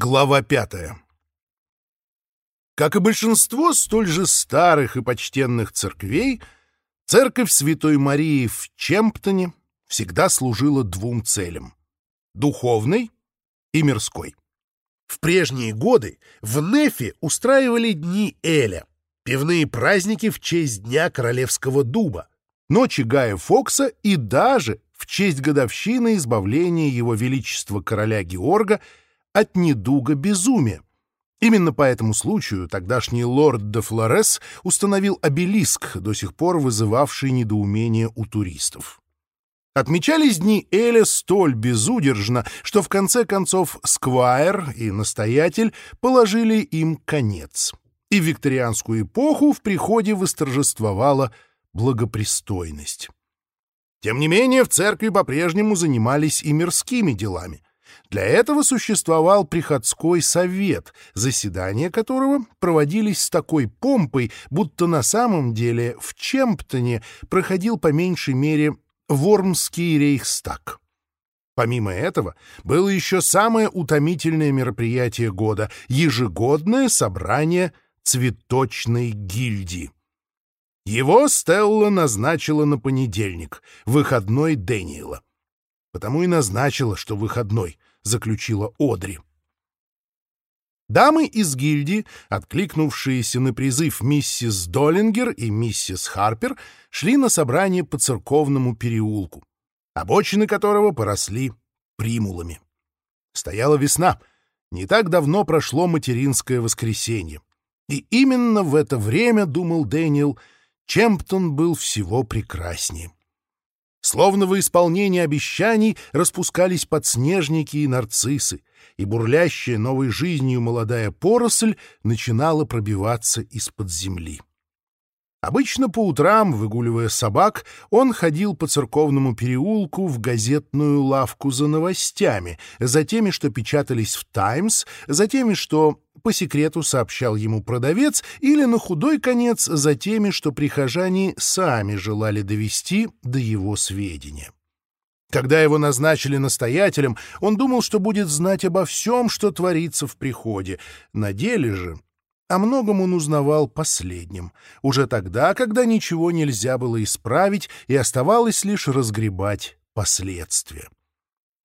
Глава пятая. Как и большинство столь же старых и почтенных церквей, церковь Святой Марии в Чемптоне всегда служила двум целям — духовной и мирской. В прежние годы в Нефе устраивали Дни Эля, пивные праздники в честь Дня Королевского Дуба, Ночи Гая Фокса и даже в честь годовщины избавления Его Величества Короля Георга — от недуга безумия. Именно по этому случаю тогдашний лорд де Флорес установил обелиск, до сих пор вызывавший недоумение у туристов. Отмечались дни Эля столь безудержно, что в конце концов Сквайр и настоятель положили им конец. И в викторианскую эпоху в приходе восторжествовала благопристойность. Тем не менее, в церкви по-прежнему занимались и мирскими делами. Для этого существовал приходской совет, заседания которого проводились с такой помпой, будто на самом деле в Чемптоне проходил по меньшей мере Вормский рейхстаг. Помимо этого, было еще самое утомительное мероприятие года — ежегодное собрание цветочной гильдии. Его Стелла назначила на понедельник, выходной Дэниела. Потому и назначила, что выходной — заключила Одри. Дамы из гильдии, откликнувшиеся на призыв миссис Доллингер и миссис Харпер, шли на собрание по церковному переулку, обочины которого поросли примулами. Стояла весна. Не так давно прошло материнское воскресенье. И именно в это время, думал Дэниел, Чемптон был всего прекраснее. Словно во исполнении обещаний распускались подснежники и нарциссы, и бурлящая новой жизнью молодая поросль начинала пробиваться из-под земли. Обычно по утрам, выгуливая собак, он ходил по церковному переулку в газетную лавку за новостями, за теми, что печатались в «Таймс», за теми, что по секрету сообщал ему продавец, или, на худой конец, за теми, что прихожане сами желали довести до его сведения. Когда его назначили настоятелем, он думал, что будет знать обо всем, что творится в приходе. На деле же о многом он узнавал последним, уже тогда, когда ничего нельзя было исправить и оставалось лишь разгребать последствия.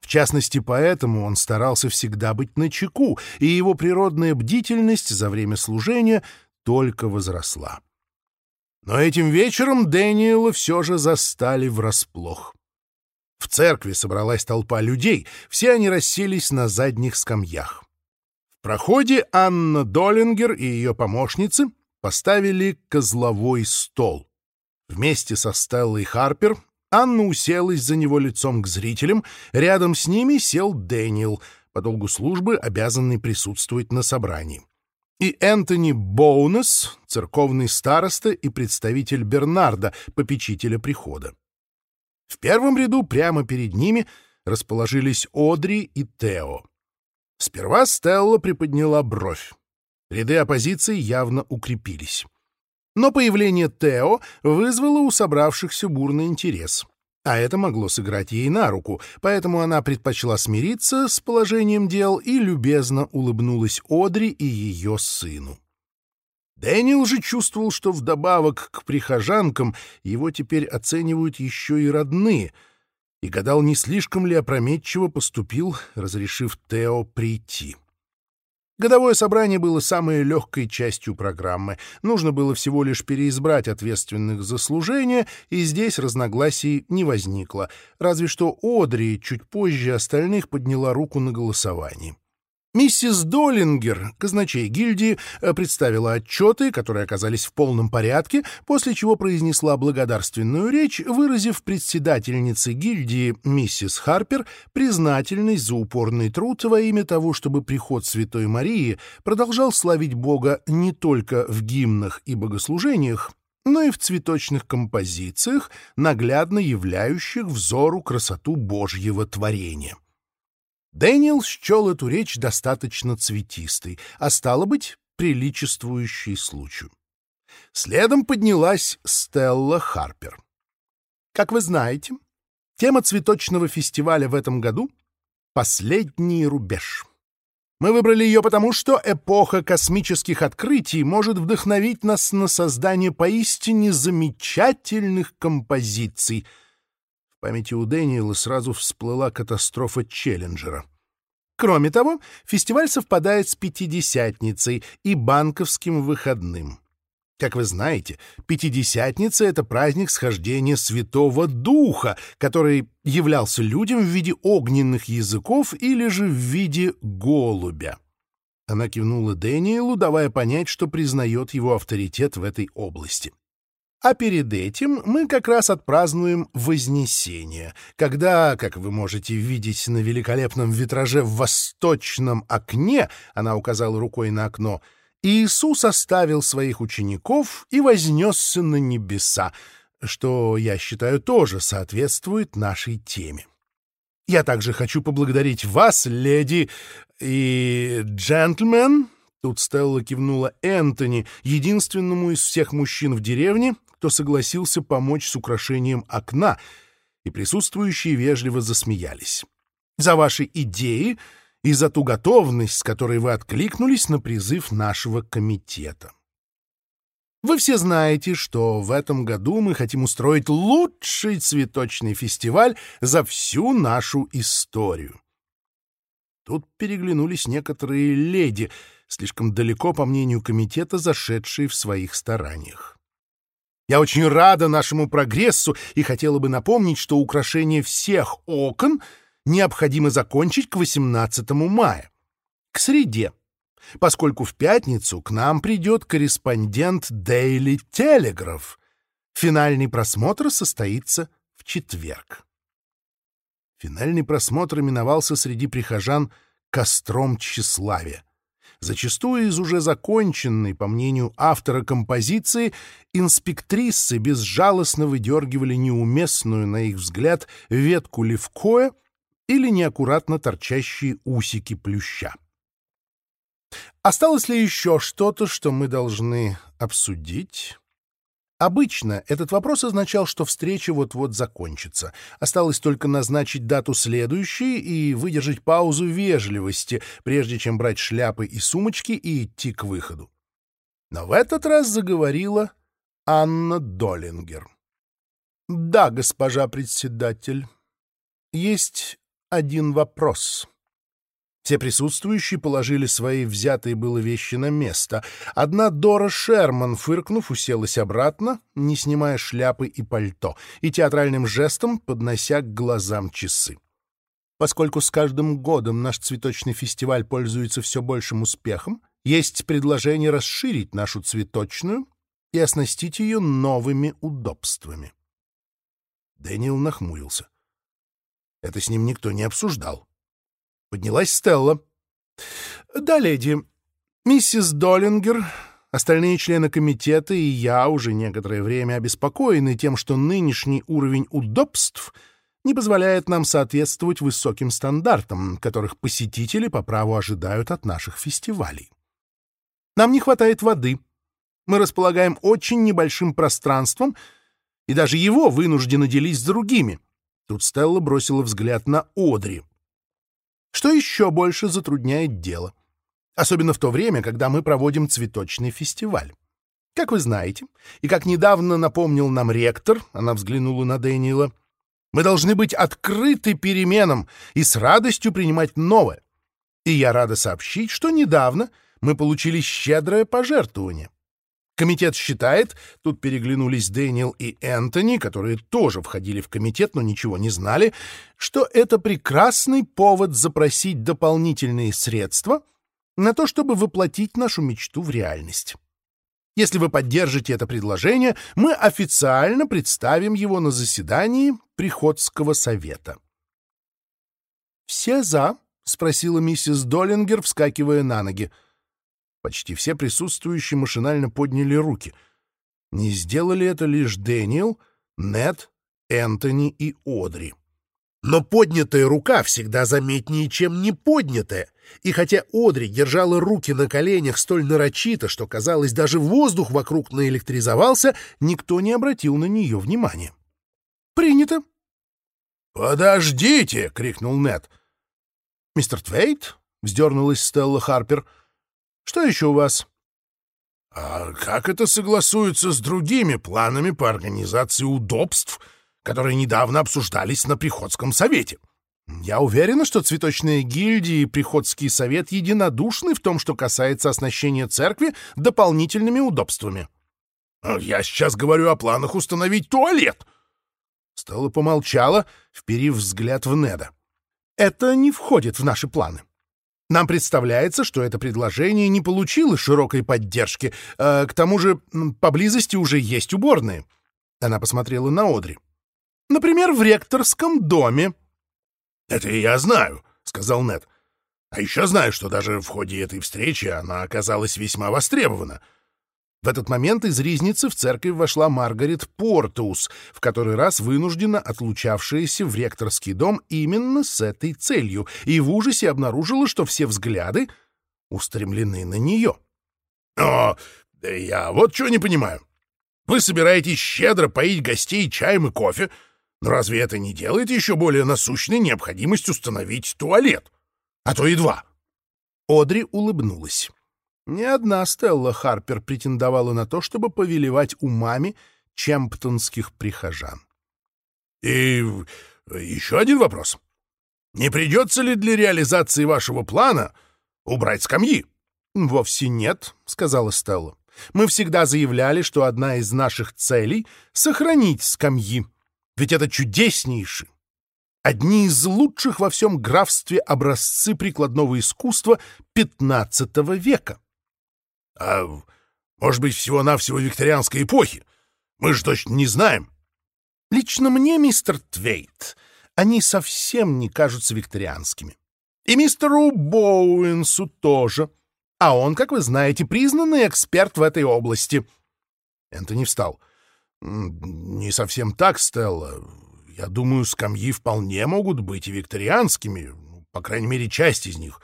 В частности, поэтому он старался всегда быть начеку, и его природная бдительность за время служения только возросла. Но этим вечером Дэниела все же застали врасплох. В церкви собралась толпа людей, все они расселись на задних скамьях. Проходе Анна Долингер и ее помощницы поставили козловой стол. Вместе со Стеллой Харпер Анна уселась за него лицом к зрителям, рядом с ними сел Дэниел, по долгу службы обязанный присутствовать на собрании. И Энтони Боунес, церковный староста и представитель Бернарда, попечителя прихода. В первом ряду прямо перед ними расположились Одри и Тео. Сперва Стелла приподняла бровь. Ряды оппозиции явно укрепились. Но появление Тео вызвало у собравшихся бурный интерес. А это могло сыграть ей на руку, поэтому она предпочла смириться с положением дел и любезно улыбнулась Одри и ее сыну. Дэниел же чувствовал, что вдобавок к прихожанкам его теперь оценивают еще и родные — и гадал, не слишком ли опрометчиво поступил, разрешив Тео прийти. Годовое собрание было самой легкой частью программы. Нужно было всего лишь переизбрать ответственных за служение, и здесь разногласий не возникло, разве что Одри чуть позже остальных подняла руку на голосовании. Миссис Доллингер, казначей гильдии, э, представила отчеты, которые оказались в полном порядке, после чего произнесла благодарственную речь, выразив председательнице гильдии миссис Харпер признательность за упорный труд во имя того, чтобы приход Святой Марии продолжал славить Бога не только в гимнах и богослужениях, но и в цветочных композициях, наглядно являющих взору красоту Божьего творения. Дэниел счел эту речь достаточно цветистой, а стало быть, приличествующей случаю. Следом поднялась Стелла Харпер. Как вы знаете, тема цветочного фестиваля в этом году — «Последний рубеж». Мы выбрали ее потому, что эпоха космических открытий может вдохновить нас на создание поистине замечательных композиций — В памяти у Дэниела сразу всплыла катастрофа Челленджера. Кроме того, фестиваль совпадает с Пятидесятницей и банковским выходным. Как вы знаете, Пятидесятница — это праздник схождения Святого Духа, который являлся людям в виде огненных языков или же в виде голубя. Она кивнула Дэниелу, давая понять, что признает его авторитет в этой области. А перед этим мы как раз отпразднуем Вознесение, когда, как вы можете видеть на великолепном витраже в восточном окне, она указала рукой на окно, Иисус оставил своих учеников и вознесся на небеса, что, я считаю, тоже соответствует нашей теме. Я также хочу поблагодарить вас, леди и джентльмен, Тут Стелла кивнула Энтони, единственному из всех мужчин в деревне, кто согласился помочь с украшением окна, и присутствующие вежливо засмеялись. «За ваши идеи и за ту готовность, с которой вы откликнулись на призыв нашего комитета». Вы все знаете, что в этом году мы хотим устроить лучший цветочный фестиваль за всю нашу историю. Тут переглянулись некоторые леди, слишком далеко, по мнению комитета, зашедшие в своих стараниях. Я очень рада нашему прогрессу и хотела бы напомнить, что украшение всех окон необходимо закончить к 18 мая, к среде, поскольку в пятницу к нам придет корреспондент Daily Telegraph. Финальный просмотр состоится в четверг. Финальный просмотр именовался среди прихожан «Костром тщеславия» зачастую из уже законченной, по мнению автора композиции, инспектрисы безжалостно выдергивали неуместную, на их взгляд, ветку левкоя или неаккуратно торчащие усики плюща. Осталось ли еще что-то, что мы должны обсудить? Обычно этот вопрос означал, что встреча вот-вот закончится. Осталось только назначить дату следующей и выдержать паузу вежливости, прежде чем брать шляпы и сумочки и идти к выходу. Но в этот раз заговорила Анна Долингер. «Да, госпожа председатель, есть один вопрос». Все присутствующие положили свои взятые было вещи на место. Одна Дора Шерман, фыркнув, уселась обратно, не снимая шляпы и пальто, и театральным жестом поднося к глазам часы. Поскольку с каждым годом наш цветочный фестиваль пользуется все большим успехом, есть предложение расширить нашу цветочную и оснастить ее новыми удобствами. Дэниел нахмурился. Это с ним никто не обсуждал. Поднялась Стелла. Да, леди, Миссис Доллингер, остальные члены комитета и я уже некоторое время обеспокоены тем, что нынешний уровень удобств не позволяет нам соответствовать высоким стандартам, которых посетители по праву ожидают от наших фестивалей. Нам не хватает воды. Мы располагаем очень небольшим пространством, и даже его вынуждены делить с другими. Тут Стелла бросила взгляд на Одри. Что еще больше затрудняет дело? Особенно в то время, когда мы проводим цветочный фестиваль. Как вы знаете, и как недавно напомнил нам ректор, она взглянула на Дэниела, мы должны быть открыты переменам и с радостью принимать новое. И я рада сообщить, что комитет считает...» Тут переглянулись Дэниел и Энтони, которые тоже входили в комитет, но ничего не знали, что это прекрасный повод запросить дополнительные средства на то, чтобы воплотить нашу мечту в реальность. Если вы поддержите это предложение, мы официально представим его на заседании Приходского совета. «Все за?» — спросила миссис Доллингер, вскакивая на ноги. — Почти все присутствующие машинально подняли руки. Не сделали это лишь Дэниел, Нет, Энтони и Одри. Но поднятая рука всегда заметнее, чем не поднятая. И хотя Одри держала руки на коленях столь нарочито, что, казалось, даже воздух вокруг наэлектризовался, никто не обратил на нее внимания. «Принято». «Подождите!» — крикнул Нет. «Мистер Твейт?» — вздернулась Стелла Харпер — что еще у вас?» «А как это согласуется с другими планами по организации удобств, которые недавно обсуждались на Приходском совете?» «Я уверена, что цветочные гильдии и Приходский совет единодушны в том, что касается оснащения церкви дополнительными удобствами». «Я сейчас говорю о планах установить туалет!» Стелла помолчала, вперив взгляд в Неда. «Это не входит в наши планы. Нам представляется, что это предложение не получило широкой поддержки. А, к тому же поблизости уже есть уборные». Она посмотрела на Одри. «Например, в ректорском доме». «Это я знаю», — сказал Нед. «А еще знаю, что даже в ходе этой встречи она оказалась весьма востребована». В этот момент из ризницы в церковь вошла Маргарет Портус, в который раз вынужденно отлучавшаяся в ректорский дом именно с этой целью, и в ужасе обнаружила, что все взгляды устремлены Не одна Стелла Харпер претендовала на то, чтобы повелевать умами чемптонских прихожан. «И еще один вопрос. Не придется ли для реализации вашего плана убрать скамьи?» «Вовсе нет», — сказала Стелла. «Мы всегда заявляли, что одна из наших целей — сохранить скамьи. Ведь это чудеснейший, одни из лучших во всем графстве образцы прикладного искусства XV века. А, Может быть, всего-навсего викторианской эпохи. Мы же точно не знаем. Лично мне, мистер Твейт, они совсем не кажутся викторианскими. И мистеру Боуэнсу тоже. А он, как вы знаете, признанный эксперт в этой области. Энтони встал. «Не совсем так, Стелла. Я думаю, скамьи вполне могут быть и викторианскими, ну, по крайней мере, часть из них.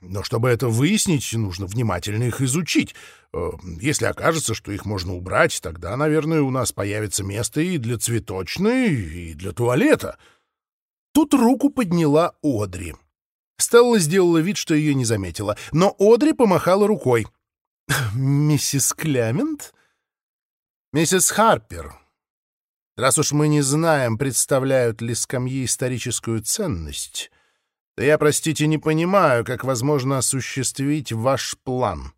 но чтобы это выяснить, нужно внимательно их изучить. Э, если окажется, что их можно убрать, тогда, наверное, у нас появится место и я, простите, не понимаю, как возможно осуществить ваш план.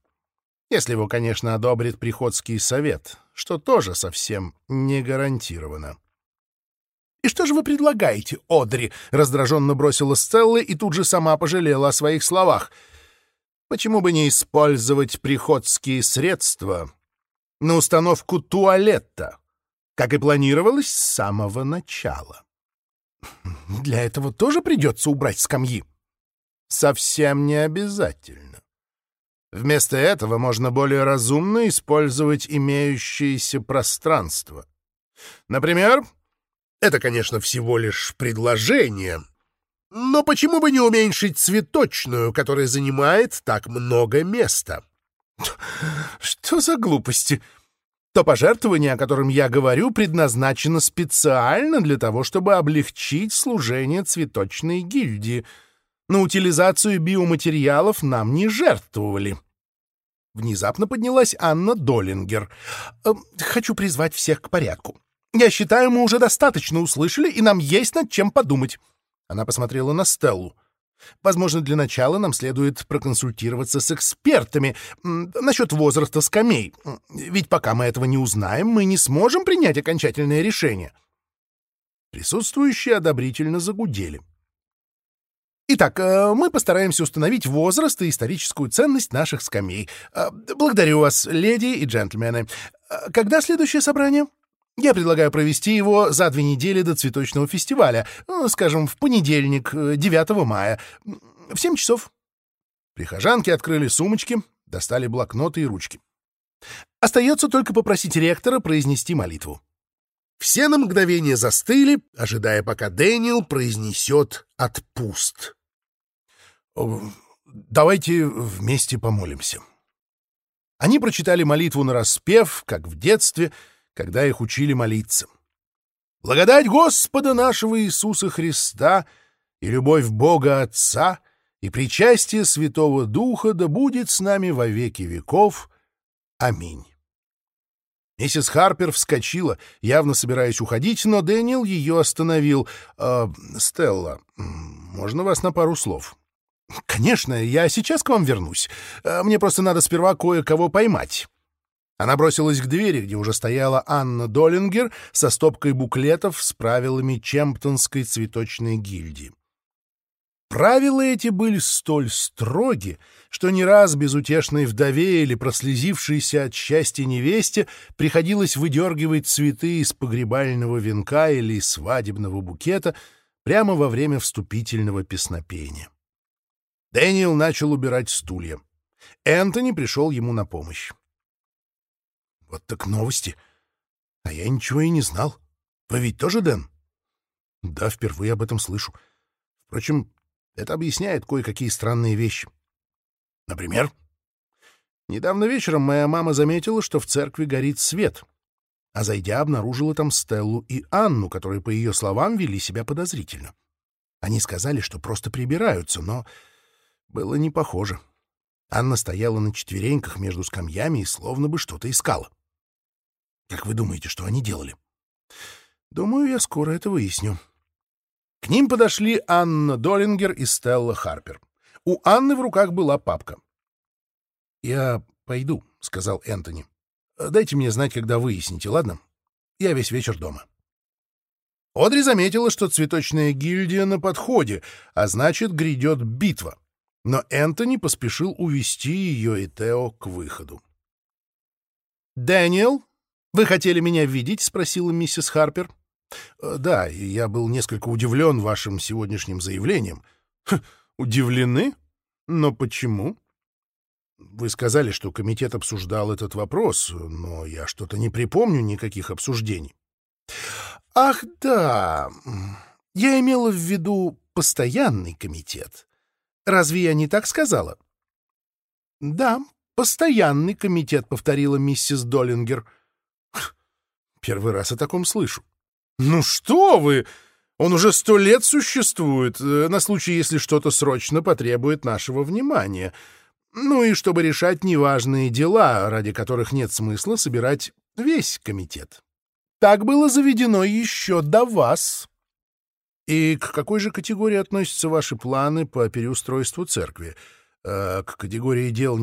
Если его, конечно, одобрит Приходский совет, что тоже совсем не гарантировано. «И что же вы предлагаете, Одри?» — раздраженно бросила Стелла и тут же сама пожалела о своих словах. «Почему бы не использовать приходские средства на установку туалета, как и планировалось с самого начала?» Для этого тоже придется убрать скамьи. Совсем не обязательно. Вместо этого можно более разумно использовать имеющееся пространство. Например, это, конечно, всего лишь предложение, но почему бы не уменьшить цветочную, которая занимает так много места? Что за глупости? То пожертвование, о котором я говорю, предназначено специально для того, чтобы облегчить служение цветочной гильдии. На утилизацию биоматериалов нам не жертвовали. Внезапно поднялась Анна Долингер. «Эм, «Хочу призвать всех к порядку. Я считаю, мы уже достаточно услышали, и нам есть над чем подумать». Она посмотрела на Стеллу. Возможно, для начала нам следует проконсультироваться с экспертами насчет возраста скамей. Ведь пока мы этого не узнаем, мы не сможем принять окончательное решение. Присутствующие одобрительно загудели. Итак, э, мы постараемся установить возраст и историческую ценность наших скамей. Э, благодарю вас, леди и джентльмены. Э, когда следующее собрание? — я предлагаю провести его за две недели до цветочного фестиваля, э, скажем, в понедельник, 9 э, мая, в 7 часов. Прихожанки открыли сумочки, достали блокноты и ручки. Остается только попросить ректора произнести молитву. Все на мгновение застыли, ожидая, пока Дэниел произнесет «отпуст». «Давайте вместе помолимся». Они прочитали молитву на распев, как в детстве — когда их учили молиться. Благодать Господа нашего Иисуса Христа и любовь Бога Отца и причастие Святого Духа да будет с нами во веки веков. Аминь. Миссис Харпер вскочила, явно собираясь уходить, но Дэниел ее остановил. «Э, «Стелла, можно вас на пару слов?» «Конечно, я сейчас к вам вернусь. А, мне просто надо сперва кое-кого поймать. Она бросилась к двери, где уже стояла Анна Долингер со стопкой буклетов с правилами Чемптонской цветочной гильдии. Правила эти были столь строги, что не раз безутешной вдове или прослезившейся от счастья невесте приходилось выдергивать цветы из погребального венка или из свадебного букета прямо во время вступительного песнопения. Дэниел начал убирать стулья. Энтони пришел ему на помощь. Вот так новости. А я ничего и не знал. Вы ведь тоже Дэн? Да, впервые об этом слышу. Впрочем, это объясняет кое-какие странные вещи. Например, недавно вечером моя мама заметила, что в церкви горит свет, а зайдя, обнаружила там Стеллу и Анну, которые, по ее словам, вели себя подозрительно. Они сказали, что просто прибираются, но было не похоже. Анна стояла на четвереньках между скамьями и словно бы что-то искала. — как вы думаете, что они делали? Думаю, я скоро это выясню. К ним подошли Анна Долингер и Стелла Харпер. У Анны в руках была папка. «Я пойду», — сказал Энтони. «Дайте мне знать, когда выясните, ладно? Я весь вечер дома». Одри заметила, что цветочная гильдия на подходе, а значит, грядет битва. Но Энтони поспешил увести ее и Тео к выходу. Дэниел вы хотели меня видеть?» — спросила миссис Харпер. Э, да, я был несколько удивлен вашим сегодняшним заявлением. Х, удивлены? Но почему? Вы сказали, что комитет обсуждал этот вопрос, но я что-то не припомню никаких обсуждений. Ах, да. Я имела в виду постоянный комитет. Разве я не так сказала? Да, постоянный комитет, повторила миссис Доллингер. Первый раз о таком слышу. «Ну что вы! Он уже сто лет существует, э, на случай, если что-то срочно потребует нашего внимания. Ну и чтобы решать неважные дела, ради которых нет смысла собирать весь комитет. Так было заведено еще до вас». «И к какой же категории относятся ваши планы по переустройству церкви? Э, к категории дел,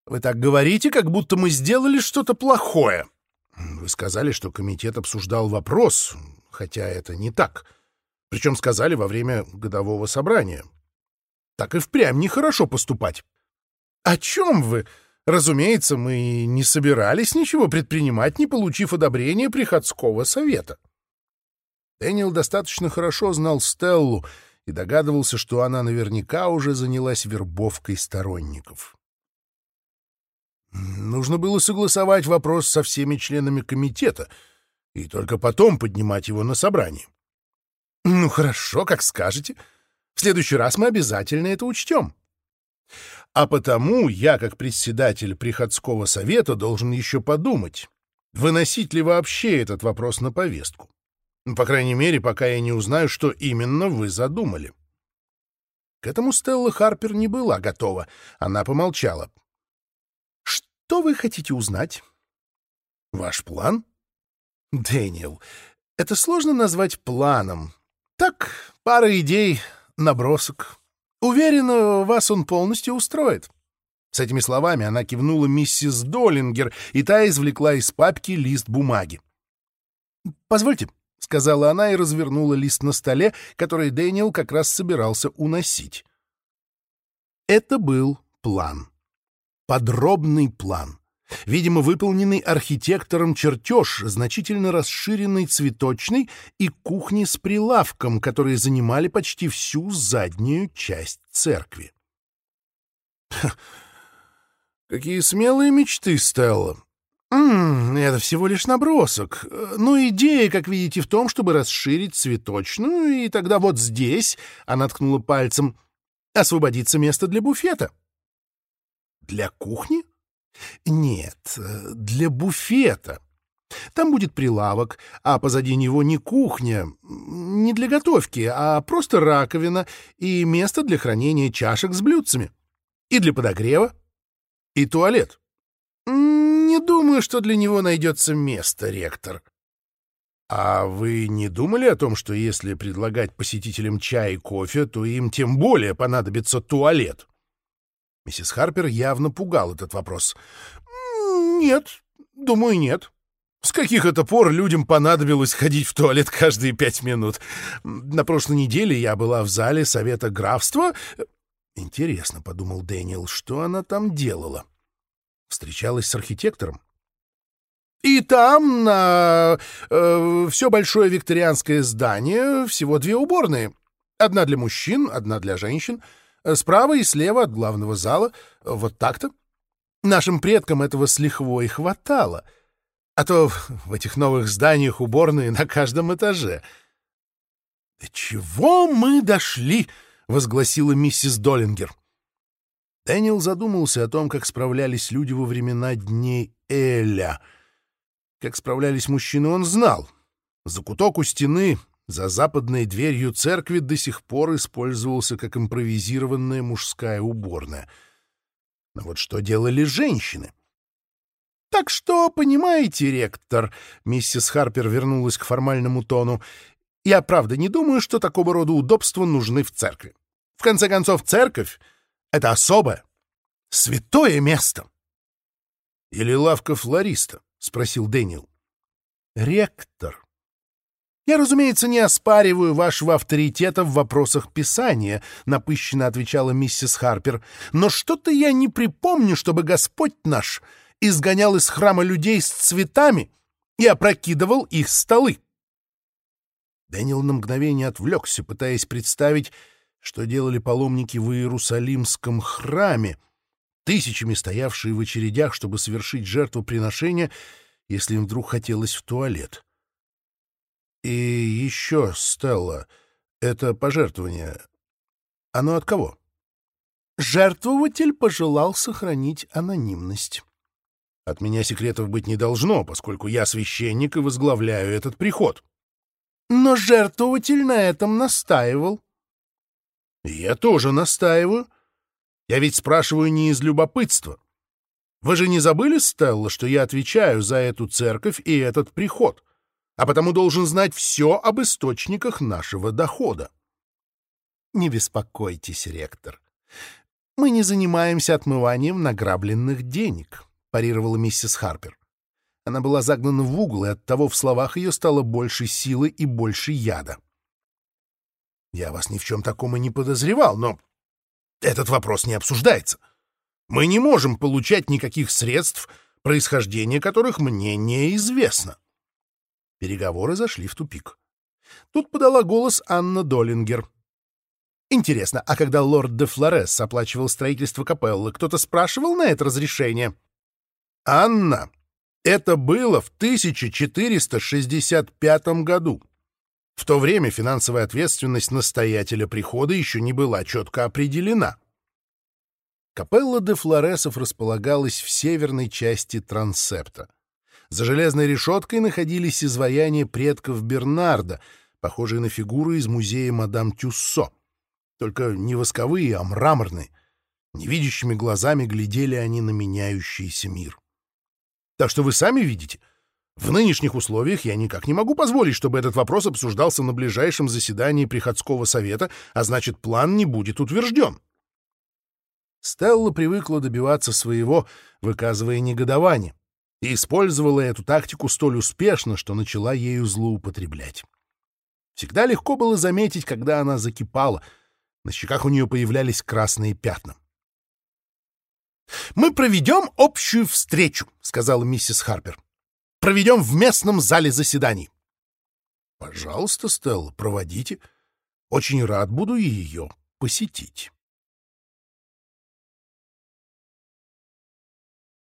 не терпящие отлагательства, или же недостаточно важных?» Вы так говорите, как будто мы сделали что-то плохое. Вы сказали, что комитет обсуждал вопрос, хотя это не так. Причем сказали во время годового собрания. Так и Нужно было согласовать вопрос со всеми членами комитета и только потом поднимать его на собрании. Ну хорошо, как скажете. В следующий раз мы обязательно это учтем. А потому я, как председатель приходского совета, должен еще подумать, выносить ли вообще этот вопрос на повестку. Ну, по крайней мере, пока я не узнаю, что именно вы задумали. К этому Стелла Харпер не была готова. Она помолчала. Что вы хотите узнать? Ваш план? Дэниел, это сложно назвать планом. Так, пара идей, набросок. Уверена, вас он полностью устроит. С этими словами она кивнула миссис Доллингер, и та извлекла из папки лист бумаги. «Позвольте», — сказала она и развернула лист на столе, который Дэниел как раз собирался уносить. Это был план подробный план. Видимо, выполненный архитектором чертеж, значительно расширенный цветочной и кухни с прилавком, которые занимали почти всю заднюю часть церкви. какие смелые мечты, Стелла. М это всего лишь набросок. Но идея, как видите, в том, чтобы расширить цветочную, и Для кухни? Нет, э, для буфета. Там будет прилавок, а позади него не кухня, не для готовки, а просто раковина и место для хранения чашек с блюдцами. И для подогрева, и туалет. Не думаю, что для него найдется место, ректор. А вы не думали о том, что если предлагать посетителям чай и кофе, то им тем более понадобится туалет? Миссис Харпер явно пугал этот вопрос. «Нет, думаю, нет. С каких это пор людям понадобилось ходить в туалет каждые пять минут? На прошлой неделе я была в зале Совета графства. Интересно, — подумал Дэниел, — что она там делала? Встречалась с архитектором? И там на э, все большое викторианское здание всего две уборные. Справа и слева от главного зала. Вот так-то. Нашим предкам этого с лихвой хватало. А то в этих новых зданиях уборные на каждом этаже. «До чего мы дошли?» — возгласила миссис Доллингер. Дэниел задумался о том, как справлялись люди во времена дней Эля. Как справлялись мужчины, он знал. За куток у стены, за западной дверью церкви до сих пор использовался как импровизированная мужская уборная. Но вот что делали женщины? «Так что, понимаете, ректор...» — миссис Харпер вернулась к формальному тону. «Я правда не думаю, что такого рода удобства нужны в церкви. В конце концов, церковь — это особое, святое место». «Или лавка флориста?» — спросил Дэниел. «Ректор», я, разумеется, не оспариваю вашего авторитета в вопросах писания, напыщенно отвечала миссис Харпер. Но что-то я не припомню, чтобы Господь наш изгонял из храма людей с цветами и опрокидывал их столы. Дэниел на мгновение отвлекся, пытаясь представить, что делали паломники в Иерусалимском храме, тысячами стоявшие в очередях, чтобы совершить жертвоприношение, если им вдруг хотелось в туалет. — и еще, Стелла, это пожертвование. Оно от кого? Жертвователь пожелал сохранить анонимность. От меня секретов быть не должно, поскольку я священник и возглавляю этот приход. Но жертвователь на этом настаивал. Я тоже настаиваю. Я ведь спрашиваю не из любопытства. Вы же не забыли, Стелла, что я отвечаю за эту церковь и этот приход? — а потому должен знать все об источниках нашего дохода. Не беспокойтесь, ректор. Мы не занимаемся отмыванием награбленных денег, парировала миссис Харпер. Она была загнана в угол, и оттого в словах ее стало больше силы и больше яда. Я вас ни в чем таком и не подозревал, но этот вопрос не обсуждается. Мы не можем получать никаких средств, происхождение которых мне неизвестно. Переговоры зашли в тупик. Тут подала голос Анна Долингер. «Интересно, а когда лорд де Флорес оплачивал строительство капеллы, кто-то спрашивал на это разрешение?» «Анна, это было в 1465 году. В то время финансовая ответственность настоятеля прихода еще не была четко определена». Капелла де Флоресов располагалась в северной части трансепта — за железной решеткой находились изваяния предков Бернарда, похожие на фигуры из музея мадам Тюссо. Только не восковые, а мраморные. Невидящими глазами глядели они на меняющийся мир. Так что вы сами видите, в нынешних условиях я никак не могу позволить, чтобы этот вопрос обсуждался на ближайшем заседании приходского совета, а значит, план не будет утвержден. Стелла привыкла добиваться своего, выказывая негодование. и использовала эту тактику столь успешно, что начала ею злоупотреблять. Всегда легко было заметить, когда она закипала. На щеках у нее появлялись красные пятна. «Мы проведем общую встречу», — сказала миссис Харпер. «Проведем в местном зале заседаний». «Пожалуйста, Стелла, проводите. Очень рад буду ее посетить».